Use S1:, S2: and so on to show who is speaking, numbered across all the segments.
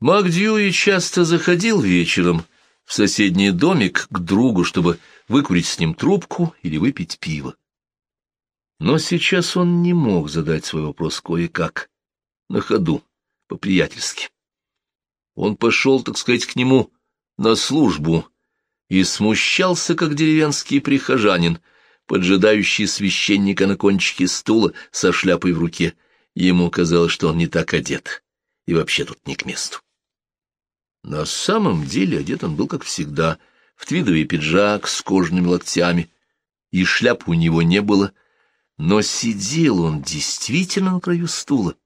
S1: Макдьюи часто заходил вечером в соседний домик к другу, чтобы выкурить с ним трубку или выпить пиво. Но сейчас он не мог задать свой вопрос кое-как, на ходу, по-приятельски. Он пошел, так сказать, к нему на службу и смущался, как деревенский прихожанин, поджидающий священника на кончике стула со шляпой в руке. Ему казалось, что он не так одет и вообще тут не к месту. На самом деле одет он был, как всегда, в твидовый пиджак с кожаными локтями, и шляпы у него не было, но сидел он действительно на краю стула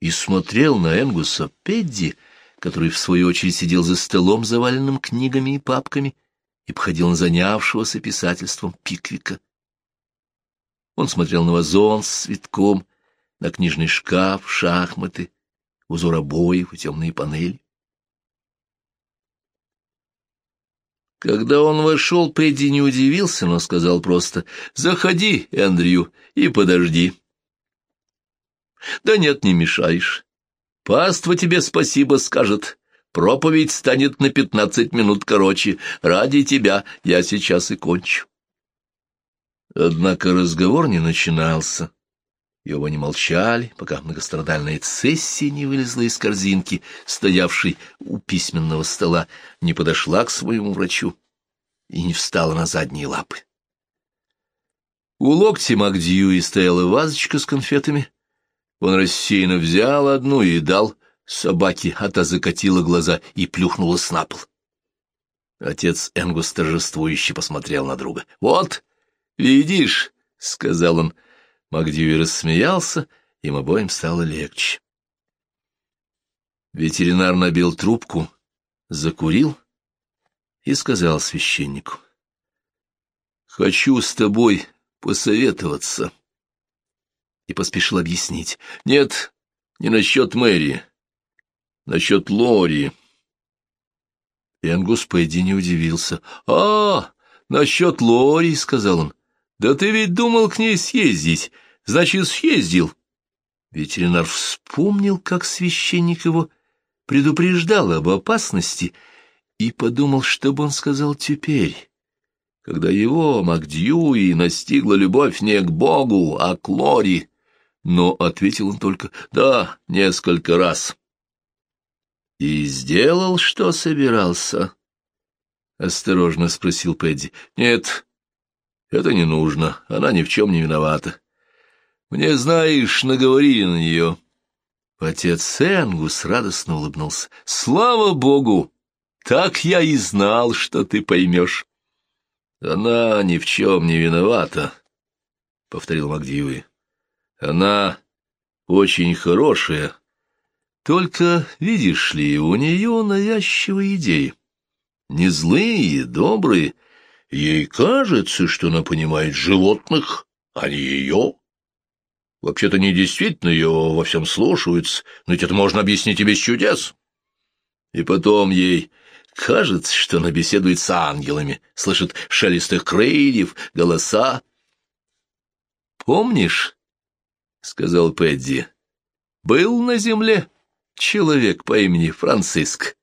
S1: и смотрел на Энгуса Педди, который, в свою очередь, сидел за столом, заваленным книгами и папками, и походил на занявшегося писательством Пиквика. Он смотрел на вазон с цветком, на книжный шкаф, шахматы, узор обоев и темные панели. Когда он вошел, Пэдди не удивился, но сказал просто «Заходи, Эндрю, и подожди». «Да нет, не мешаешь. Паства тебе спасибо скажет. Проповедь станет на пятнадцать минут короче. Ради тебя я сейчас и кончу». Однако разговор не начинался. Оба не молчали, пока многострадальная цессия не вылезла из корзинки, стоявшей у письменного стола, не подошла к своему врачу и не встала на задние лапы. У локтя Макдьюи стояла вазочка с конфетами. Он рассеянно взял одну и дал собаке, а та закатила глаза и плюхнулась на пол. Отец Энгус торжествующе посмотрел на друга. «Вот, видишь», — сказал он, — Магдьюи рассмеялся, им обоим стало легче. Ветеринар набил трубку, закурил и сказал священнику. «Хочу с тобой посоветоваться». И поспешил объяснить. «Нет, не насчет Мэри, насчет Лори». Энгус Пэдди не удивился. «А, насчет Лори», — сказал он. «Да ты ведь думал к ней съездить. Значит, съездил. Ветеринар вспомнил, как священник его предупреждал об опасности, и подумал, что бы он сказал теперь, когда его, Макдьюи, настигла любовь не к Богу, а к Лори. Но ответил он только «да» несколько раз. «И сделал, что собирался?» — осторожно спросил Пэдди. «Нет, это не нужно, она ни в чем не виновата. Мне, знаешь, наговорили на нее. Отец Энгус радостно улыбнулся. Слава богу! Так я и знал, что ты поймешь. Она ни в чем не виновата, — повторил Магдиуи. Она очень хорошая. Только, видишь ли, у нее навязчивые идеи. Не злые, добрые. Ей кажется, что она понимает животных, а не ее. Вообще-то они действительно ее во всем слушаются, но ведь это можно объяснить и без чудес. И потом ей кажется, что она беседует с ангелами, слышит шелест их крыльев, голоса. «Помнишь, — сказал Пэдди, — был на земле человек по имени Франциск,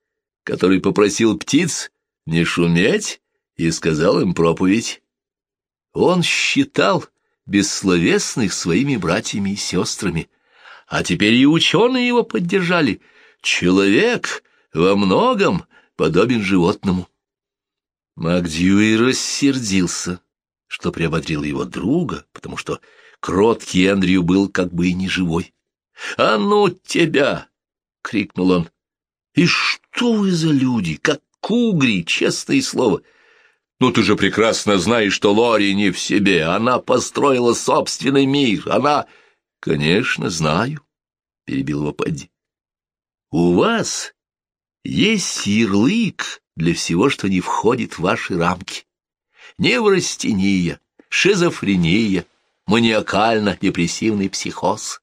S1: который попросил птиц не шуметь и сказал им проповедь. Он считал, бессловесных своими братьями и сестрами. А теперь и ученые его поддержали. Человек во многом подобен животному. Макдьюи рассердился, что приободрил его друга, потому что кроткий Эндрю был как бы и не живой. «А ну тебя!» — крикнул он. «И что вы за люди, как кугри, честное слово!» Ну, ты же прекрасно знаешь, что Лори не в себе. Она построила собственный мир. Она... Конечно, знаю, — перебил его Падди. У вас есть ярлык для всего, что не входит в ваши рамки. Неврастения, шизофрения, маниакально-депрессивный психоз.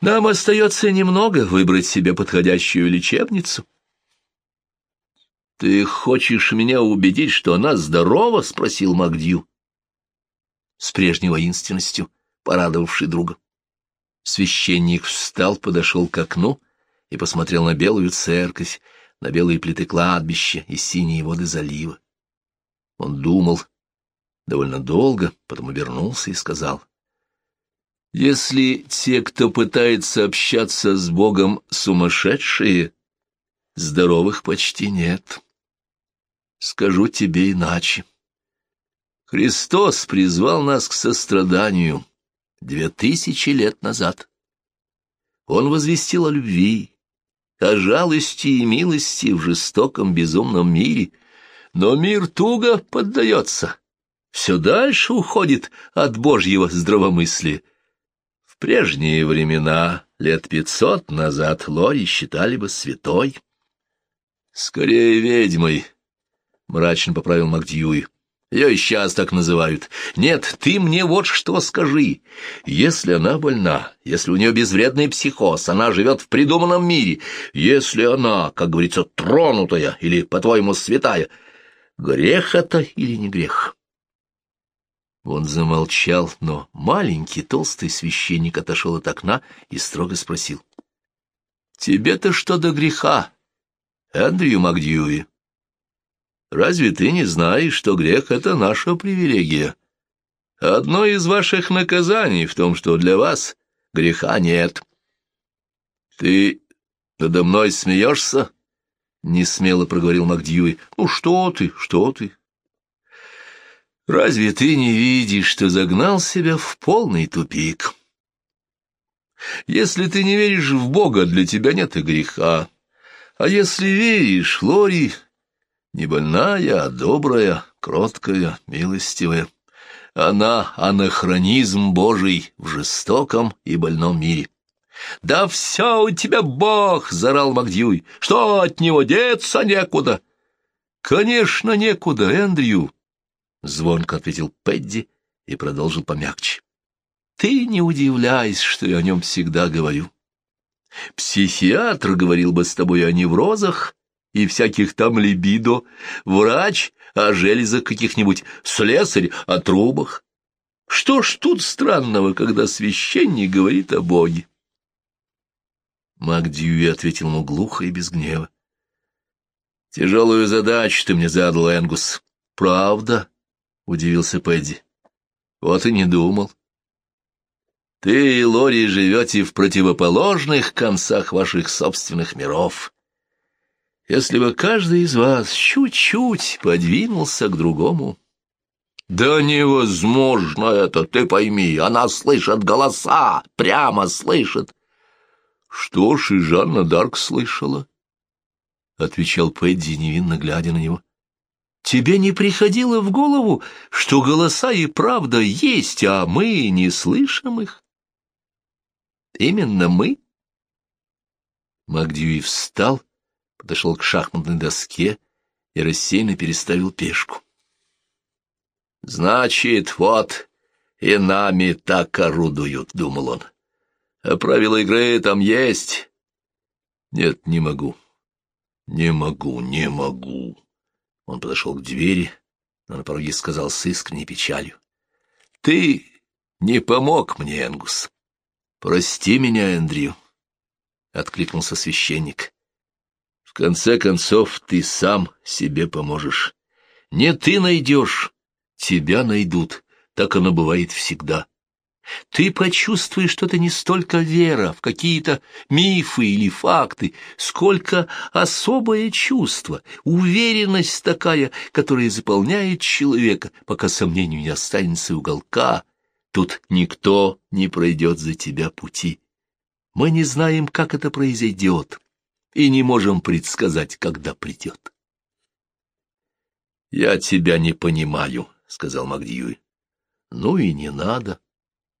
S1: Нам остается немного выбрать себе подходящую лечебницу. «Ты хочешь меня убедить, что она здорова?» — спросил Магдью. С прежней воинственностью, порадовавший друга. Священник встал, подошел к окну и посмотрел на белую церковь, на белые плиты кладбища и синие воды залива. Он думал довольно долго, потом обернулся и сказал, «Если те, кто пытается общаться с Богом, сумасшедшие, здоровых почти нет. Скажу тебе иначе. Христос призвал нас к состраданию две тысячи лет назад. Он возвестил о любви, о жалости и милости в жестоком безумном мире, но мир туго поддается, все дальше уходит от Божьего здравомыслия. В прежние времена, лет пятьсот назад, Лори считали бы святой. Скорее ведьмой, — мрачно поправил Макдьюи. Ее и сейчас так называют. Нет, ты мне вот что скажи. Если она больна, если у нее безвредный психоз, она живет в придуманном мире, если она, как говорится, тронутая или, по-твоему, святая, грех это или не грех? Он замолчал, но маленький толстый священник отошел от окна и строго спросил. — Тебе-то что до греха, Эндрю Макдьюи? Разве ты не знаешь, что грех — это наша привилегия? Одно из ваших наказаний в том, что для вас греха нет. Ты надо мной смеешься? — несмело проговорил Макдьюи. — Ну что ты, что ты? Разве ты не видишь, что загнал себя в полный тупик? Если ты не веришь в Бога, для тебя нет и греха. А если веришь, Лори, не больная, а добрая, кроткая, милостивая. Она — анахронизм Божий в жестоком и больном мире. «Да все у тебя Бог!» — зарал Макдьюй. «Что от него деться некуда?» «Конечно, некуда, Эндрю!» — звонко ответил Пэдди и продолжил помягче. «Ты не удивляйся, что я о нем всегда говорю. Психиатр говорил бы с тобой о неврозах, и всяких там либидо, врач о железах каких-нибудь, слесарь о трубах. Что ж тут странного, когда священник говорит о Боге? Мак ответил ему глухо и без гнева. — Тяжелую задачу ты мне задал, Энгус. — Правда? — удивился Пэдди. — Вот и не думал. Ты и Лори живете в противоположных концах ваших собственных миров. Если бы каждый из вас чуть-чуть подвинулся к другому... Да невозможно это, ты пойми, она слышит голоса, прямо слышит. Что ж, и Жанна Дарк слышала, — отвечал Пэдди, невинно глядя на него. Тебе не приходило в голову, что голоса и правда есть, а мы не слышим их? Именно мы? Макдьюи встал подошел к шахматной доске и рассеянно переставил пешку. «Значит, вот и нами так орудуют», — думал он. «А правила игры там есть?» «Нет, не могу. Не могу, не могу». Он подошел к двери, но на пороге сказал с искренней печалью. «Ты не помог мне, Энгус. Прости меня, Эндрю», — откликнулся священник конце концов, ты сам себе поможешь. Не ты найдешь, тебя найдут. Так оно бывает всегда. Ты почувствуешь, что это не столько вера в какие-то мифы или факты, сколько особое чувство, уверенность такая, которая заполняет человека, пока сомнению не останется уголка. Тут никто не пройдет за тебя пути. Мы не знаем, как это произойдет и не можем предсказать, когда придет. — Я тебя не понимаю, — сказал Магдьюи. — Ну и не надо,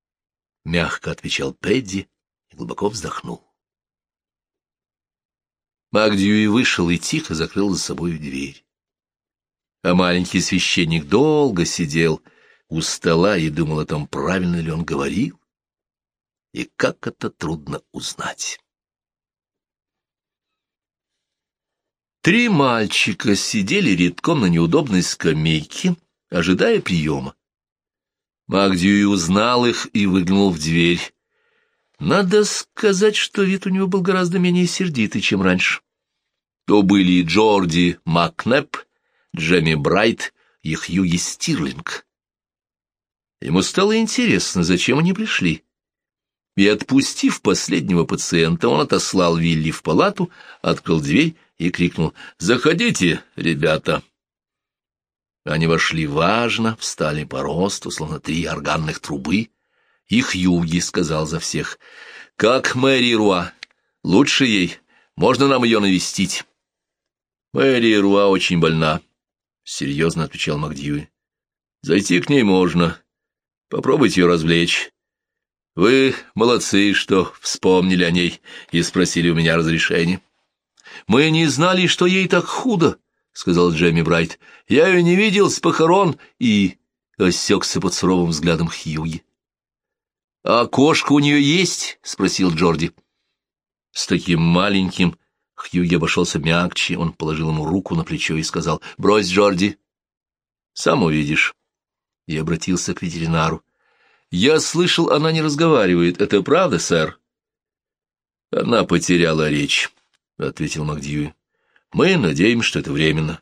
S1: — мягко отвечал Пэдди и глубоко вздохнул. Магдьюи вышел и тихо закрыл за собой дверь. А маленький священник долго сидел у стола и думал о том, правильно ли он говорил, и как это трудно узнать. Три мальчика сидели редком на неудобной скамейке, ожидая приема. Магдьюи узнал их и выглянул в дверь. Надо сказать, что вид у него был гораздо менее сердитый, чем раньше. То были Джорди Макнеп, Джемми Брайт и Хьюги Стирлинг. Ему стало интересно, зачем они пришли. И, отпустив последнего пациента, он отослал Вилли в палату, открыл дверь и крикнул «Заходите, ребята!». Они вошли важно, встали по росту, словно три органных трубы. Их Юги сказал за всех «Как Мэри Руа? Лучше ей. Можно нам ее навестить?» «Мэри Руа очень больна», — серьезно отвечал Макдьюи. «Зайти к ней можно. Попробуйте ее развлечь. Вы молодцы, что вспомнили о ней и спросили у меня разрешения. Мы не знали, что ей так худо, — сказал Джемми Брайт. Я ее не видел с похорон и осекся под суровым взглядом Хьюги. — А кошка у нее есть? — спросил Джорди. С таким маленьким Хьюги обошелся мягче, он положил ему руку на плечо и сказал, — Брось, Джорди, сам увидишь. И обратился к ветеринару. Я слышал, она не разговаривает. Это правда, сэр? Она потеряла речь, — ответил Макдьюи. Мы надеемся, что это временно.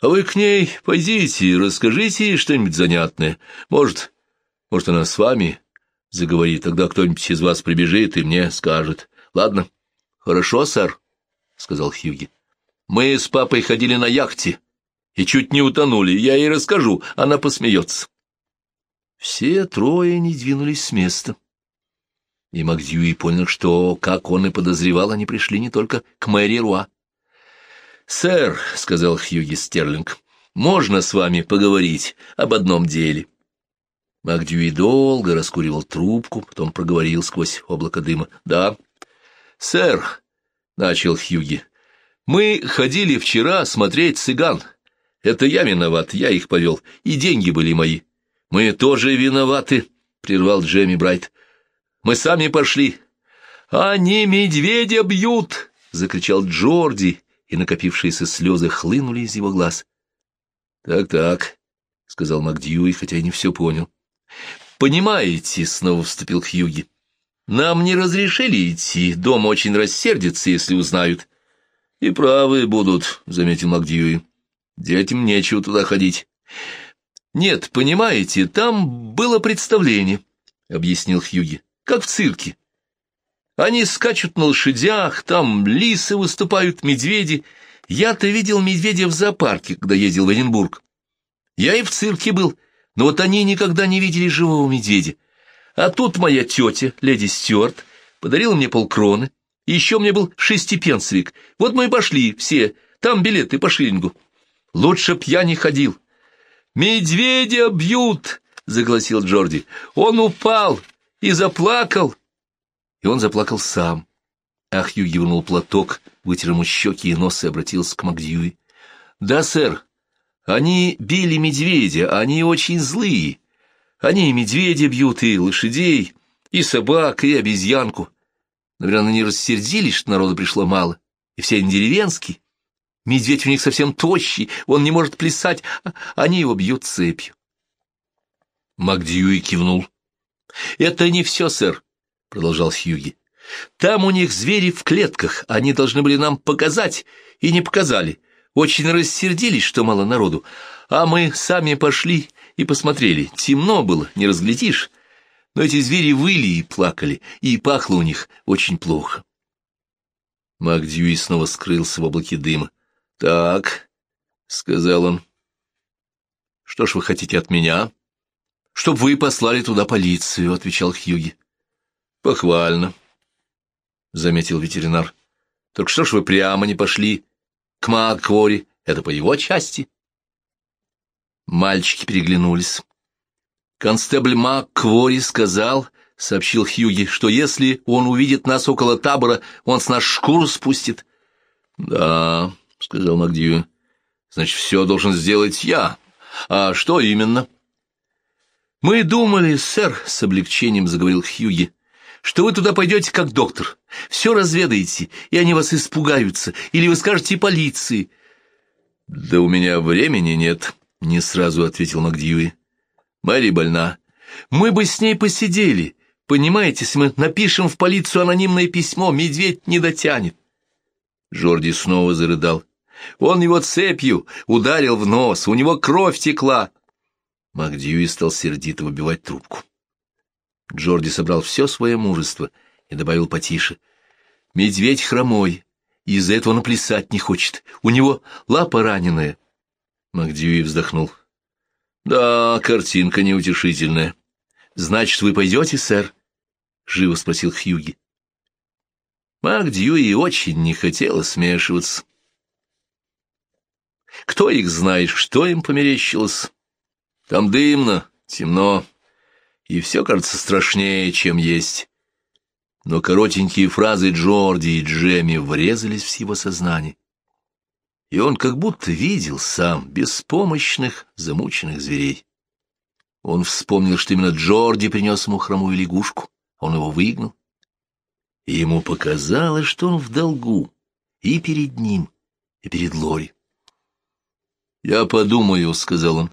S1: А вы к ней пойдите, расскажите ей что-нибудь занятное. Может, может, она с вами заговорит, тогда кто-нибудь из вас прибежит и мне скажет. Ладно? Хорошо, сэр, — сказал Хьюги. Мы с папой ходили на яхте и чуть не утонули. Я ей расскажу, она посмеется. Все трое не двинулись с места. И Макдьюи понял, что, как он и подозревал, они пришли не только к Мэри Руа. «Сэр», — сказал Хьюги Стерлинг, — «можно с вами поговорить об одном деле?» Макдьюи долго раскуривал трубку, потом проговорил сквозь облако дыма. «Да». «Сэр», — начал Хьюги, — «мы ходили вчера смотреть цыган. Это я виноват, я их повел, и деньги были мои. «Мы тоже виноваты», — прервал Джемми Брайт. «Мы сами пошли». «Они медведя бьют!» — закричал Джорди, и накопившиеся слезы хлынули из его глаз. «Так-так», — сказал Макдьюи, хотя и не все понял. «Понимаете», — снова вступил Хьюги, — «нам не разрешили идти, дом очень рассердится, если узнают». «И правы будут», — заметил Макдьюи. «Детям нечего туда ходить». «Нет, понимаете, там было представление», — объяснил Хьюги, — «как в цирке. Они скачут на лошадях, там лисы выступают, медведи. Я-то видел медведя в зоопарке, когда ездил в Эдинбург. Я и в цирке был, но вот они никогда не видели живого медведя. А тут моя тетя, леди Стюарт, подарила мне полкроны, еще мне был шестипенсовик. Вот мы и пошли все, там билеты по шиллингу. Лучше б я не ходил, «Медведя бьют!» — загласил Джорди. «Он упал и заплакал!» И он заплакал сам. Ахью гивнул платок, вытер ему щеки и нос и обратился к Макдьюи. «Да, сэр, они били медведя, они очень злые. Они и медведя бьют, и лошадей, и собак, и обезьянку. Наверное, они рассердились, что народу пришло мало, и все они деревенские. Медведь у них совсем тощий, он не может плясать, а они его бьют цепью. Макдьюи кивнул. «Это не все, сэр», — продолжал Хьюги. «Там у них звери в клетках, они должны были нам показать, и не показали. Очень рассердились, что мало народу. А мы сами пошли и посмотрели. Темно было, не разглядишь. Но эти звери выли и плакали, и пахло у них очень плохо». Макдьюи снова скрылся в облаке дыма. «Так», — сказал он, — «что ж вы хотите от меня?» «Чтоб вы послали туда полицию», — отвечал Хьюги. «Похвально», — заметил ветеринар. «Так что ж вы прямо не пошли к Макквори? Это по его части?» Мальчики переглянулись. «Констебль Макквори сказал, — сообщил Хьюги, — что если он увидит нас около табора, он с нас шкуру спустит». «Да», — сказал Магдию. — Значит, все должен сделать я. А что именно? — Мы думали, сэр, — с облегчением заговорил Хьюги, — что вы туда пойдете как доктор, все разведаете, и они вас испугаются, или вы скажете полиции. — Да у меня времени нет, — не сразу ответил Макдьюи. — Мэри больна. Мы бы с ней посидели, Понимаете, если мы напишем в полицию анонимное письмо, медведь не дотянет. Жорди снова зарыдал. Он его цепью ударил в нос, у него кровь текла. Макдьюи стал сердито выбивать трубку. Джорди собрал все свое мужество и добавил потише. «Медведь хромой, из-за этого наплясать не хочет. У него лапа раненая». Макдьюи вздохнул. «Да, картинка неутешительная. Значит, вы пойдете, сэр?» — живо спросил Хьюги. Макдьюи очень не хотела смешиваться. Кто их знает, что им померещилось? Там дымно, темно, и все кажется страшнее, чем есть. Но коротенькие фразы Джорди и Джемми врезались в его сознание. И он как будто видел сам беспомощных, замученных зверей. Он вспомнил, что именно Джорди принес ему хромую лягушку, он его выгнал. И ему показалось, что он в долгу и перед ним, и перед Лори. «Я подумаю», — сказал он.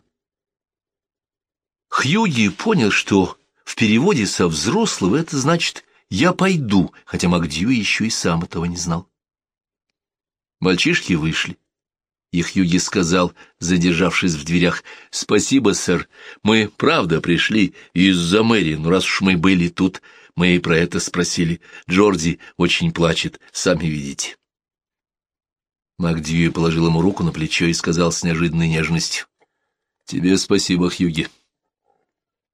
S1: Хьюги понял, что в переводе со взрослого это значит «я пойду», хотя Макдью еще и сам этого не знал. Мальчишки вышли. И Хьюги сказал, задержавшись в дверях, «Спасибо, сэр, мы правда пришли из-за Мэри, но раз уж мы были тут, мы и про это спросили. Джорди очень плачет, сами видите». Макдьюи положил ему руку на плечо и сказал с неожиданной нежностью, «Тебе спасибо, Хьюги».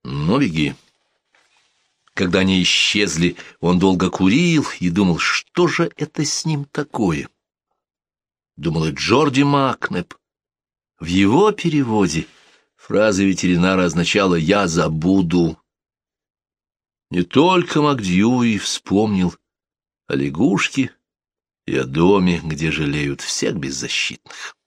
S1: «Ну, беги». Когда они исчезли, он долго курил и думал, что же это с ним такое думал и Джорди Макнеп. В его переводе фраза ветеринара означала «я забуду». Не только Макдьюи вспомнил о лягушке и о доме, где жалеют всех беззащитных.